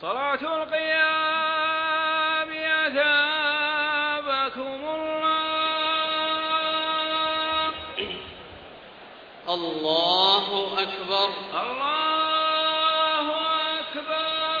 صلاة القيام أثابكم الله. الله أكبر الله أكبر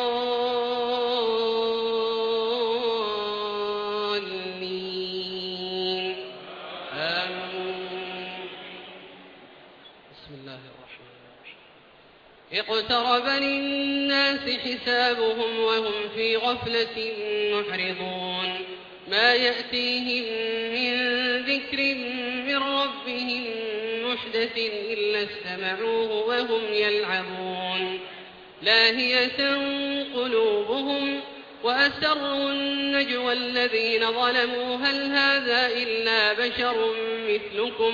اقترب للناس حسابهم وهم في غفلة معرضون ما يأتيهم من ذكر من ربهم محدث إلا استمعوه وهم يلعبون. لاهية قلوبهم وأسروا النجوى الذين ظلموا. هل هذا إلا بشر مثلكم؟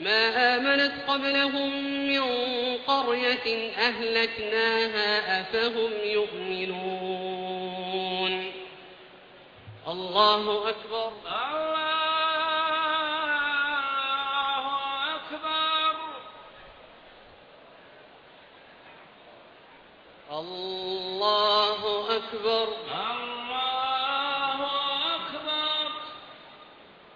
ما آمنت قبلهم من قرية أهلكناها أفهم يؤمنون. الله أكبر. الله أكبر. الله أكبر. الله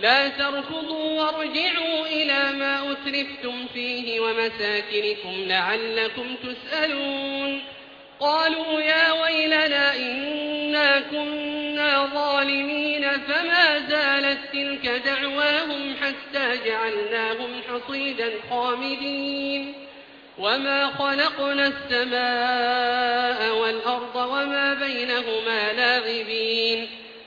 لا تركضوا وارجعوا إلى ما أترفتم فيه ومساكنكم لعلكم تسألون. قالوا يا ويلنا إنا كنا ظالمين فما زالت تلك دعواهم حتى جعلناهم حصيدا خامدين. وما خلقنا السماء والأرض وما بينهما لاغبين.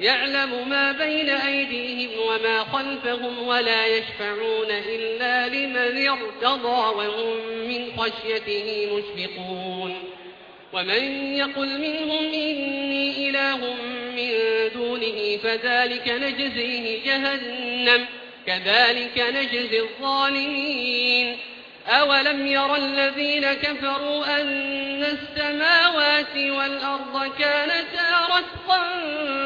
يعلم ما بين أيديهم وما خلفهم ولا يشفعون إلا لمن ارتضى وهم من خشيته مشفقون. ومن يقل منهم إني إله من دونه فذلك نجزيه جهنم كذلك نجزي الظالمين. أولم ير الذين كفروا أن السماوات والأرض كانتا رتقا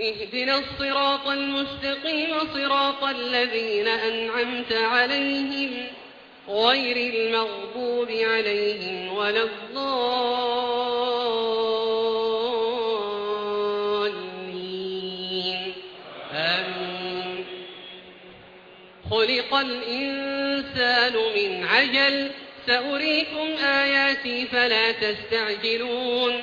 اهدنا الصراط المستقيم صراط الذين أنعمت عليهم غير المغضوب عليهم ولا الضالين. آمين. خلق الإنسان من عجل. سأريكم آياتي فلا تستعجلون.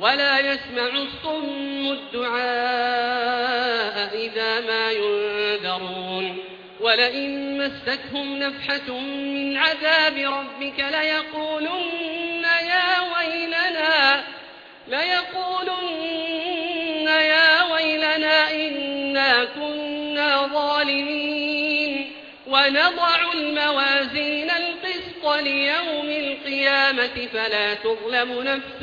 ولا يسمع الصم الدعاء إذا ما ينذرون. ولئن مستهم نفحة من عذاب ربك ليقولن يا ويلنا ليقولن يا ويلنا إنا كنا ظالمين. ونضع الموازين القسط ليوم القيامة فلا تظلم نفس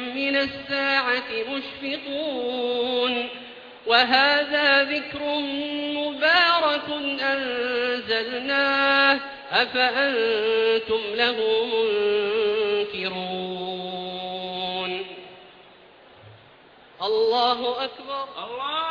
من الساعة مشفقون وهذا ذكر مبارك أنزلناه أفأنتم له منكرون الله أكبر الله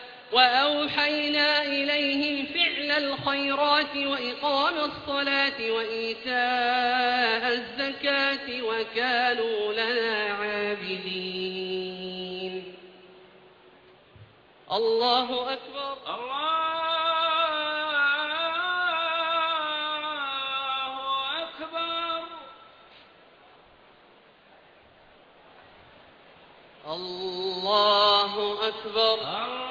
وأوحينا إليهم فعل الخيرات وإقام الصلاة وإيتاء الزكاة وكانوا لنا عابدين. الله أكبر. الله أكبر. الله أكبر. الله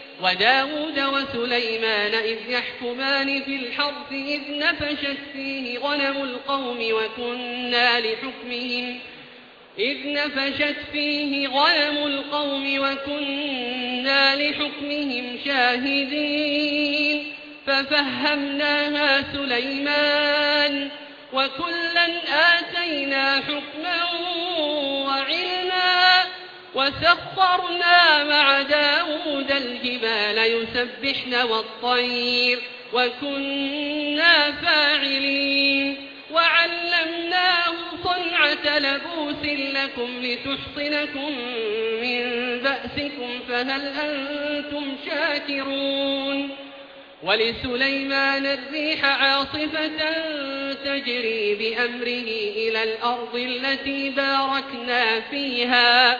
وداود وسليمان إذ يحكمان في الحرث إذ نفشت فيه غنم القوم وكنا لحكمهم إذ نفشت فيه غنم القوم وكنا لحكمهم شاهدين ففهمناها سليمان وكلا آتينا حكما وسخرنا مع داود الجبال يسبحن والطير وكنا فاعلين وعلمناه صنعة لبوس لكم لتحصنكم من بأسكم فهل أنتم شاكرون ولسليمان الريح عاصفة تجري بأمره إلى الأرض التي باركنا فيها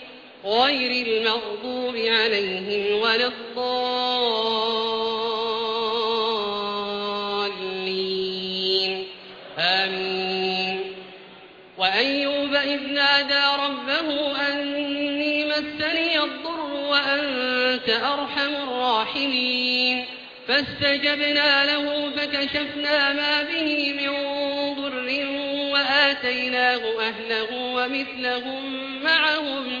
غير المغضوب عليهم ولا الضالين. آمين. وأيوب إذ نادى ربه أني مسني الضر وأنت أرحم الراحمين. فاستجبنا له فكشفنا ما به من ضر وآتيناه أهله ومثلهم معهم.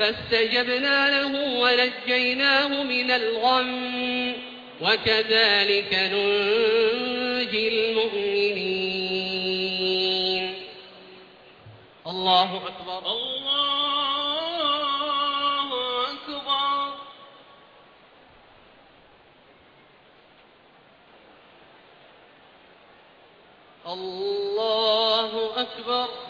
فاستجبنا له ونجيناه من الغم. وكذلك ننجي المؤمنين. الله أكبر. الله أكبر. الله أكبر.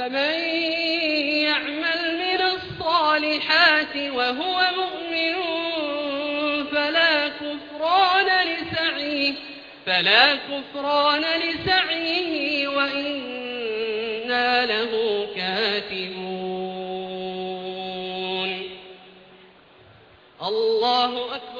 فمن يعمل من الصالحات وهو مؤمن فلا كفران لسعيه فلا كفران لسعيه وإنا له كاتبون. الله أكبر.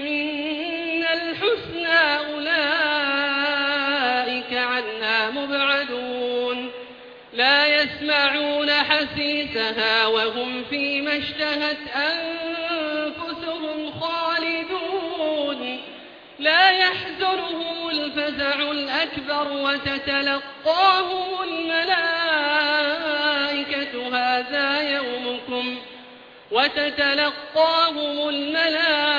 حسيسها وهم فيما اشتهت أنفسهم خالدون. لا يحزنهم الفزع الأكبر وتتلقاهم الملائكة. هذا يومكم. وتتلقاهم الملائكة.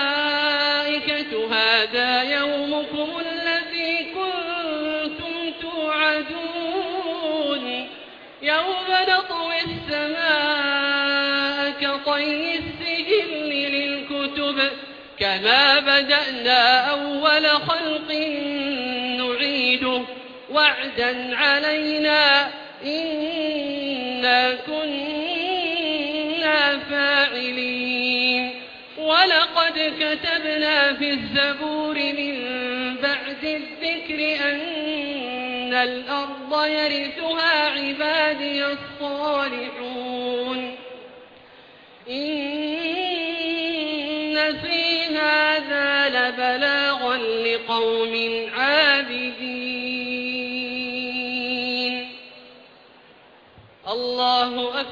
هذا يومكم الذي كنتم توعدون. يوم نطوي السماء كطي السجل للكتب كما بدأنا أول خلق نعيده وعدا علينا إنا كنا فاعلين. ولقد كتبنا في الزبور من بعد الذكر أن الأرض يرثها عبادي الصالحون إن في هذا لبلاغا لقوم عابدين الله أكبر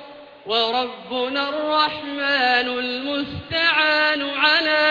وربنا الرحمن المستعان على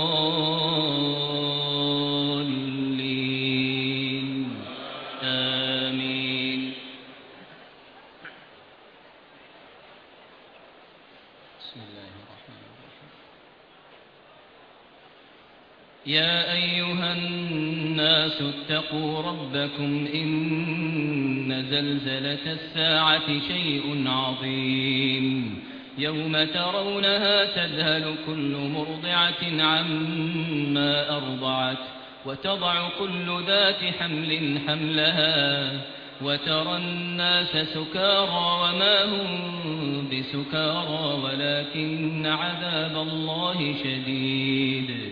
يا أيها الناس اتقوا ربكم إن زلزلة الساعة شيء عظيم يوم ترونها تذهل كل مرضعة عما أرضعت وتضع كل ذات حمل حملها وترى الناس سكارى وما هم بسكارى ولكن عذاب الله شديد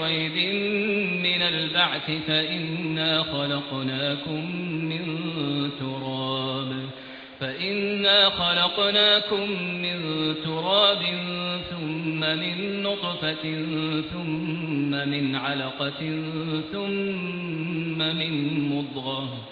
ريب من البعث فإنا خلقناكم من تراب فإنا خلقناكم من تراب ثم من نطفة ثم من علقة ثم من مضغة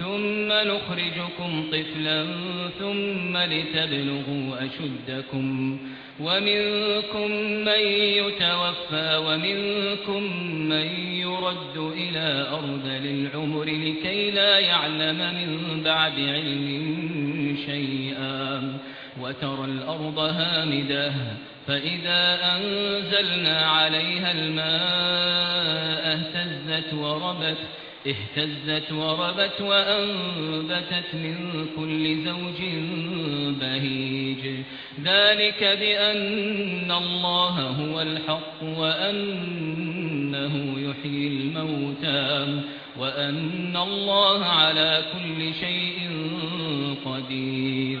ثم نخرجكم طفلا ثم لتبلغوا أشدكم ومنكم من يتوفى ومنكم من يرد إلى أرض للعمر لكي لا يعلم من بعد علم شيئا وترى الأرض هامدة فإذا أنزلنا عليها الماء اهتزت وربت اهتزت وربت وأنبتت من كل زوج بهيج. ذلك بأن الله هو الحق وأنه يحيي الموتى وأن الله على كل شيء قدير.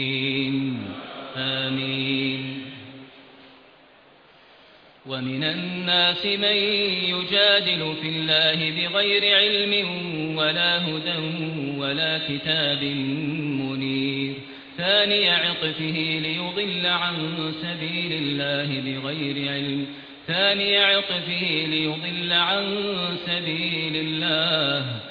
آمين. ومن الناس من يجادل في الله بغير علم ولا هدى ولا كتاب منير. ثاني عطفه ليضل عن سبيل الله بغير علم. ثاني عطفه ليضل عن سبيل الله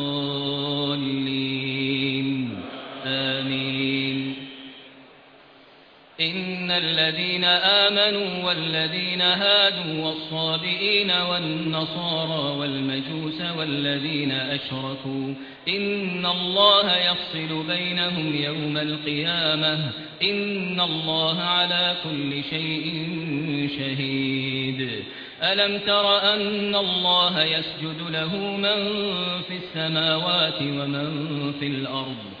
إن الذين آمنوا والذين هادوا والصابئين والنصارى والمجوس والذين أشركوا إن الله يفصل بينهم يوم القيامة إن الله على كل شيء شهيد. ألم تر أن الله يسجد له من في السماوات ومن في الأرض؟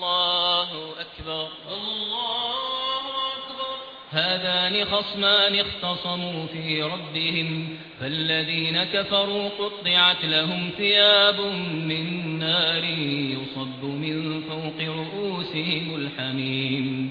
الله أكبر. الله أكبر. هذان خصمان اختصموا في ربهم فالذين كفروا قطعت لهم ثياب من نار يصب من فوق رؤوسهم الحميم.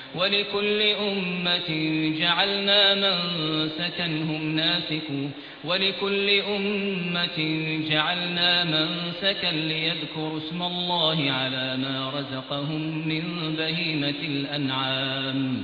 ولكل أمة جعلنا منسكا هم ناسكوا. ولكل أمة جعلنا منسكا ليذكروا اسم الله على ما رزقهم من بهيمة الأنعام.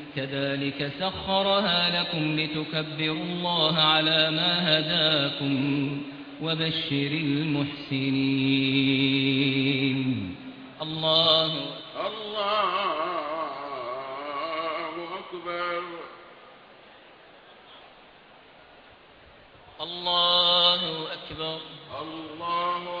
كذلك سخرها لكم لتكبروا الله على ما هداكم وبشر المحسنين. الله الله أكبر. الله أكبر. الله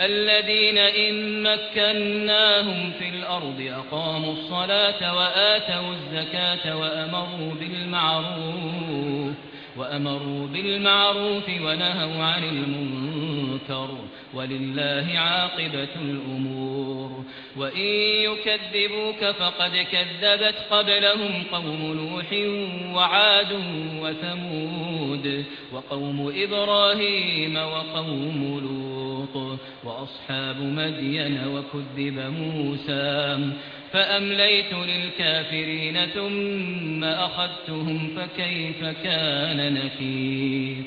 الذين إن مكناهم في الأرض أقاموا الصلاة وآتوا الزكاة وأمروا بالمعروف. وأمروا بالمعروف ونهوا عن المنكر ولله عاقبة الأمور. وإن يكذبوك فقد كذبت قبلهم قوم نوح وعاد وثمود وقوم إبراهيم وقوم لوط وأصحاب مدين وكذب موسى. فأمليت للكافرين ثم أخذتهم فكيف كان نكير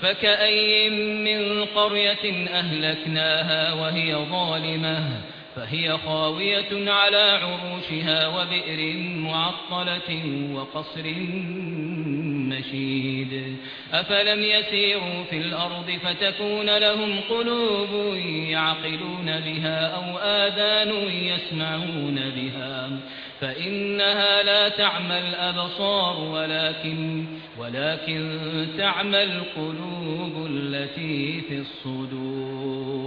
فكأي من قرية أهلكناها وهي ظالمة فهي خاوية على عروشها وبئر معطلة وقصر مشيد. أفلم يسيروا في الأرض فتكون لهم قلوب يعقلون بها أو آذان يسمعون بها. فإنها لا تعمى الأبصار ولكن ولكن تعمى القلوب التي في الصدور.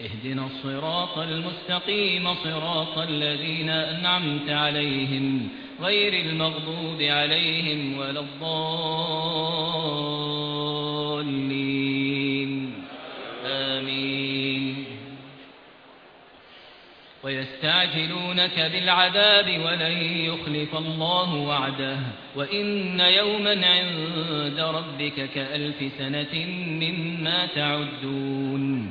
اهدنا الصراط المستقيم صراط الذين أنعمت عليهم غير المغضوب عليهم ولا الضالين. آمين. ويستعجلونك بالعذاب ولن يخلف الله وعده. وإن يوما عند ربك كألف سنة مما تعدون.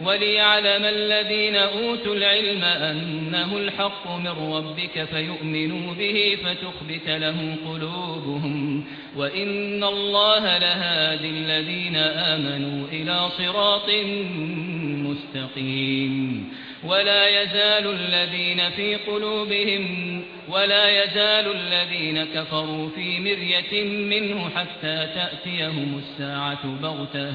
وليعلم الذين أوتوا العلم أنه الحق من ربك فيؤمنوا به فتخبت له قلوبهم وإن الله لهادي الذين آمنوا إلى صراط مستقيم ولا يزال الذين في قلوبهم ولا يزال الذين كفروا في مرية منه حتى تأتيهم الساعة بغتة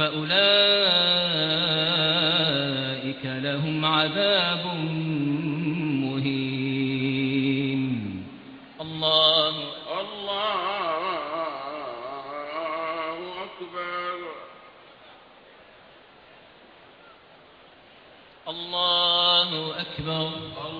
فأولئك لهم عذاب مهين. الله الله أكبر. الله أكبر. الله أكبر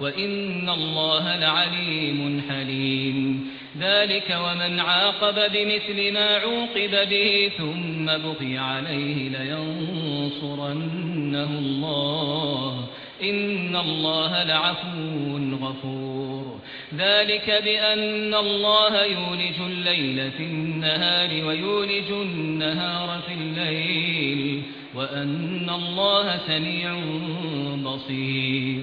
وإن الله لعليم حليم. ذلك ومن عاقب بمثل ما عوقب به ثم بغي عليه لينصرنه الله إن الله لعفو غفور. ذلك بأن الله يولج الليل في النهار ويولج النهار في الليل وأن الله سميع بصير.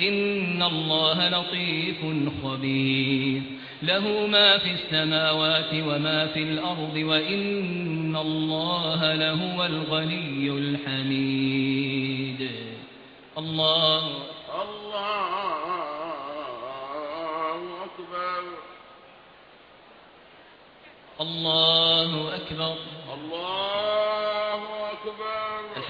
إن الله لطيف خبير. له ما في السماوات وما في الأرض وإن الله لهو الغني الحميد. الله الله أكبر. الله أكبر. الله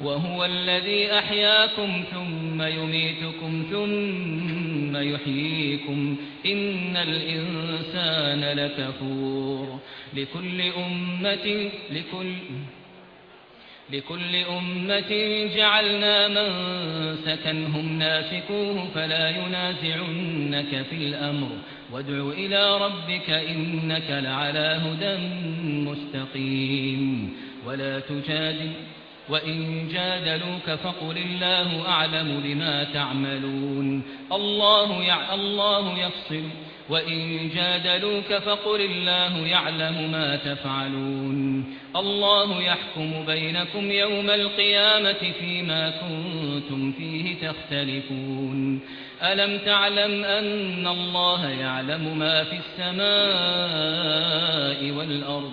وهو الذي أحياكم ثم يميتكم ثم يحييكم إن الإنسان لكفور لكل أمة لكل لكل أمة جعلنا من سكنهم ناسكوه فلا ينازعنك في الأمر وادع إلى ربك إنك لعلى هدى مستقيم ولا تجادل وإن جادلوك فقل الله أعلم بما تعملون. الله يع الله يفصل. وإن جادلوك فقل الله يعلم ما تفعلون. الله يحكم بينكم يوم القيامة فيما كنتم فيه تختلفون. ألم تعلم أن الله يعلم ما في السماء والأرض؟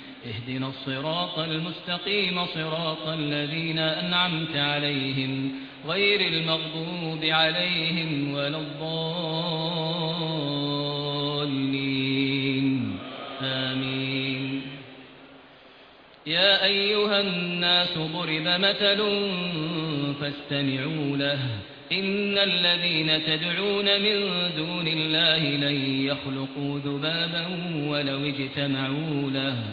اهدنا الصراط المستقيم صراط الذين أنعمت عليهم غير المغضوب عليهم ولا الضالين. آمين. يا أيها الناس ضرب مثل فاستمعوا له. إن الذين تدعون من دون الله لن يخلقوا ذبابا ولو اجتمعوا له.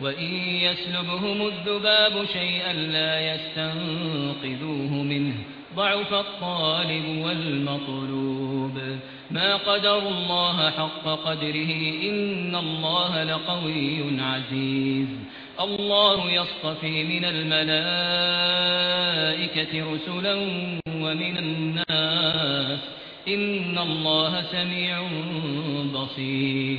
وإن يسلبهم الذباب شيئا لا يستنقذوه منه ضعف الطالب والمطلوب ما قدر الله حق قدره إن الله لقوي عزيز الله يصطفي من الملائكة رسلا ومن الناس إن الله سميع بصير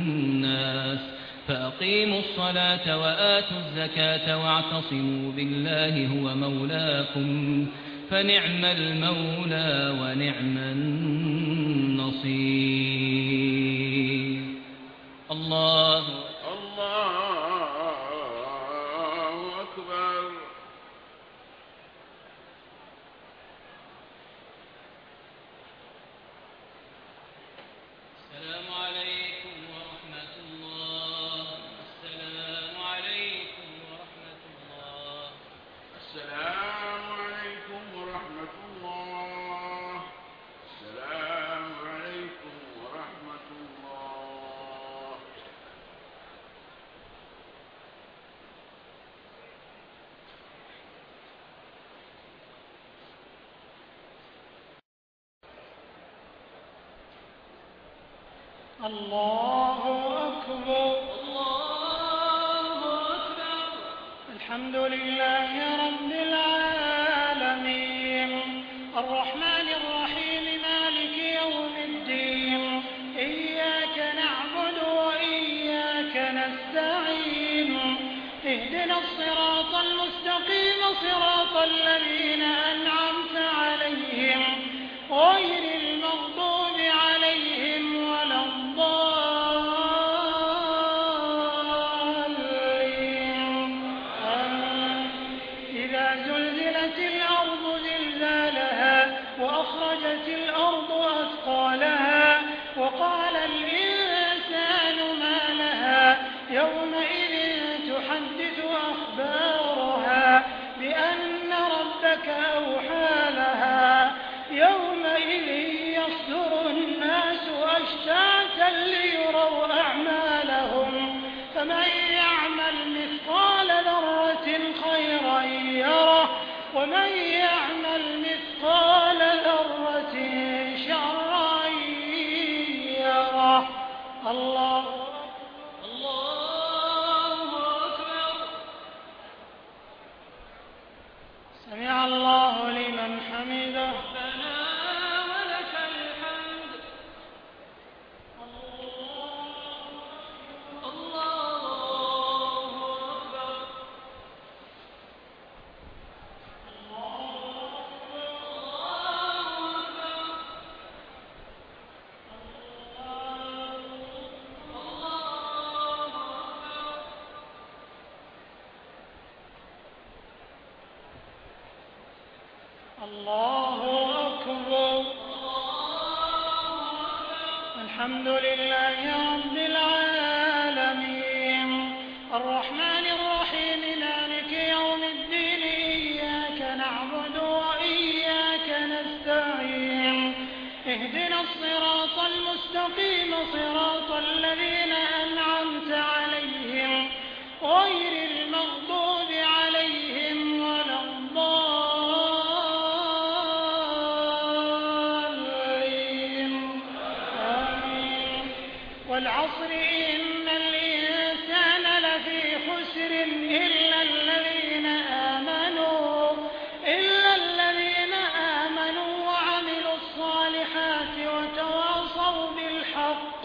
فأقيموا الصلاة وآتوا الزكاة واعتصموا بالله هو مولاكم فنعم المولى ونعم النصير. الله الله أكبر. السلام عليكم ورحمة الله السلام عليكم ورحمة الله السلام عليكم ورحمة الله السلام عليكم ورحمة الله الله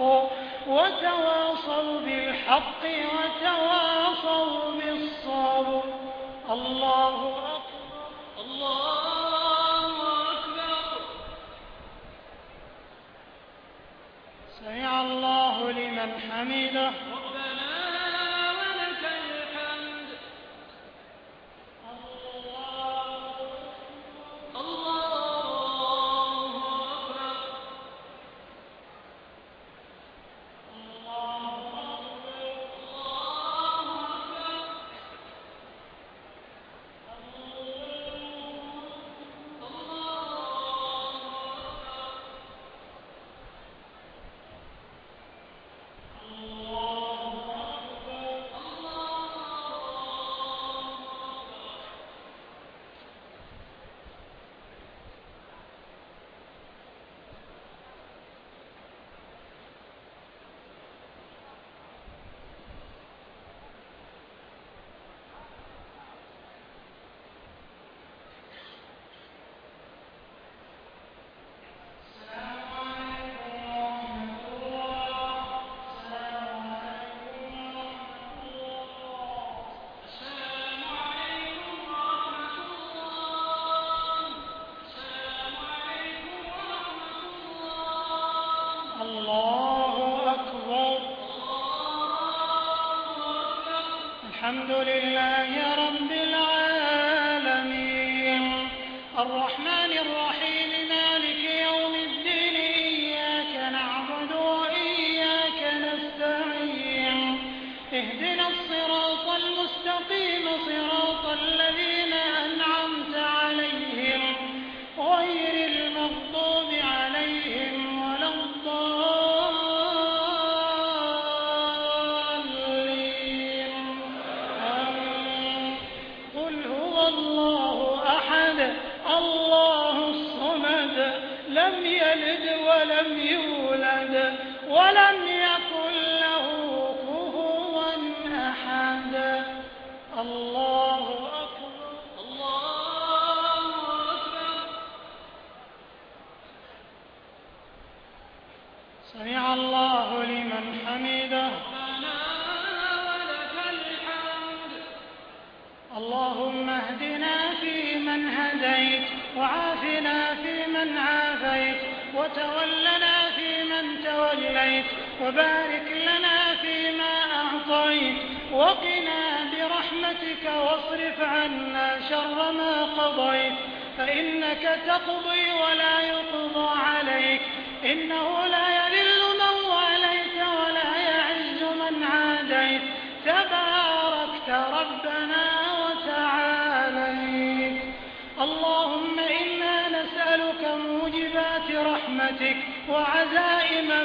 الحق وتواصوا بالحق وتواصوا بالصبر. الله أكبر. الله سمع الله لمن حمده. ولم يكن له كفوا أحد. الله أكبر. الله أكبر سمع الله لمن حمده. اللهم اهدنا فيمن هديت وعافنا فيمن عافيت وتولنا فيمن توليت وبارك لنا فيما أعطيت وقنا برحمتك واصرف عنا شر ما قضيت فإنك تقضي ولا يقضى عليك إنه لا يذل من واليت ولا يعز من عاديت تباركت ربنا وتعاليت اللهم إنا نسألك موجبات رحمتك وعزائم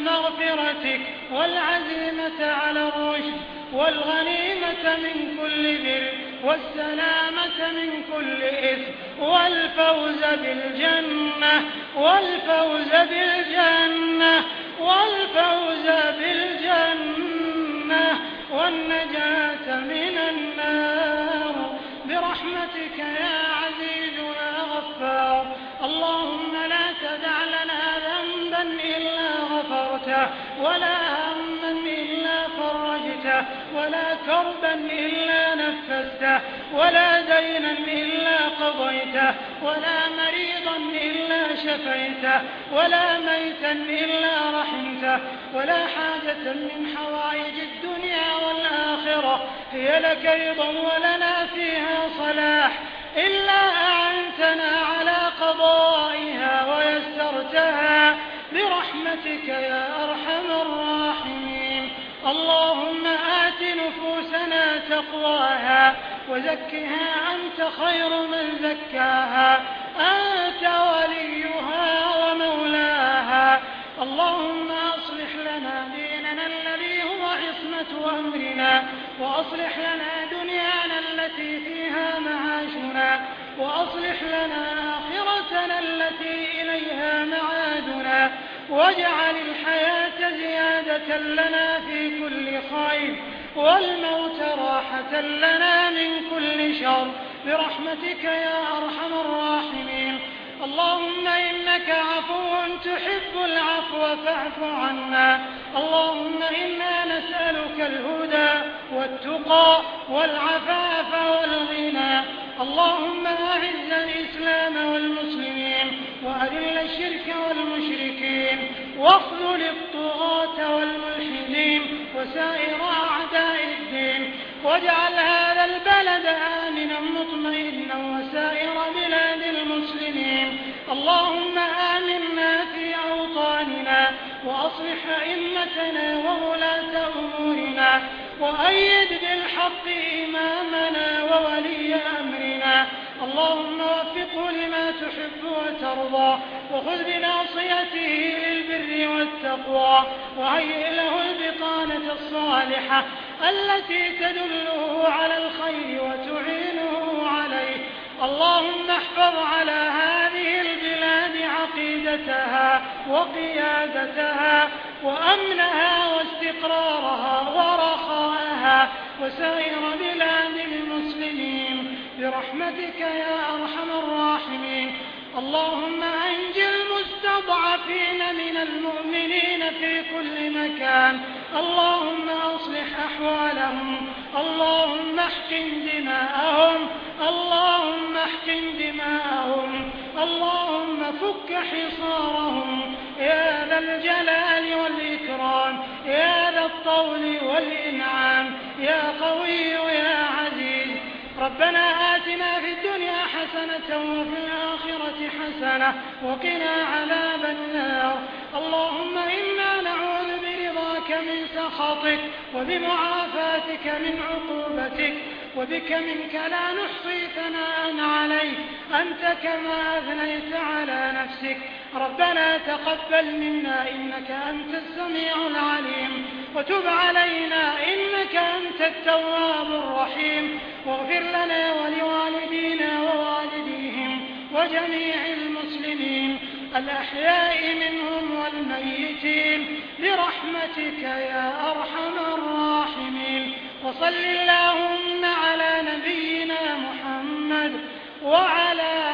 مغفرتك والعزيمة على الرشد والغنيمة من كل بر والسلامة من كل إثم والفوز بالجنة والفوز بالجنة والفوز بالجنة والنجاة من النار برحمتك يا عزيز يا غفار اللهم لا تدع لنا ذنبا إلا غفرته ولا هما إلا فرجته ولا كربا إلا نفسته ولا دينا إلا قضيته ولا مريضا إلا شفيته ولا ميتا إلا رحمته ولا حاجة من حوائج الدنيا والآخرة. هي لك رضا ولنا فيها صلاح إلا أعنتنا على قضائها ويسرتها. برحمتك يا أرحم الراحمين. اللهم آت نفوسنا تقواها وزكها أنت خير من زكاها. أنت وليها ومولاها. اللهم أصلح لنا ديننا الذي هو عصمة أمرنا وأصلح لنا دنيانا التي فيها معاشنا وأصلح واجعل الحياة زيادة لنا في كل خير والموت راحة لنا من كل شر. برحمتك يا أرحم الراحمين. اللهم إنك عفو تحب العفو فاعف عنا. اللهم إنا نسألك الهدى والتقى والعفاف والغنى. اللهم أعز الإسلام والمسلمين. وأذل الشرك والمشركين واخذل الطغاة والملحدين وسائر أعداء الدين واجعل هذا البلد آمنا مطمئنا وسائر بلاد المسلمين. اللهم آمنا في أوطاننا وأصلح أئمتنا وولاة أمورنا وأيد بالحق إمامنا وولي أمرنا اللهم وفقه لما تحب وترضى وخذ بناصيته للبر والتقوى وهيئ له البطانة الصالحة التي تدله على الخير وتعينه عليه. اللهم احفظ على هذه البلاد عقيدتها وقيادتها وأمنها واستقرارها ورخاءها وسائر بلاد المسلمين برحمتك يا أرحم الراحمين. اللهم أنج المستضعفين من المؤمنين في كل مكان. اللهم أصلح أحوالهم. اللهم احقن دماءهم. اللهم احقن دماءهم. اللهم فك حصارهم. يا ذا الجلال والإكرام. يا ذا الطول والإنعام. يا قوي يا حسنة وفي الآخرة حسنة وقنا عذاب النار. اللهم إنا نعوذ برضاك من سخطك وبمعافاتك من عقوبتك وبك منك لا نحصي ثناء عليك. أنت كما أثنيت على نفسك. ربنا تقبل منا إنك أنت السميع العليم وتب علينا إنك أنت التواب الرحيم واغفر لنا ولوالدينا ووالديهم وجميع المسلمين الأحياء منهم والميتين برحمتك يا أرحم الراحمين وصل اللهم على نبينا محمد وعلى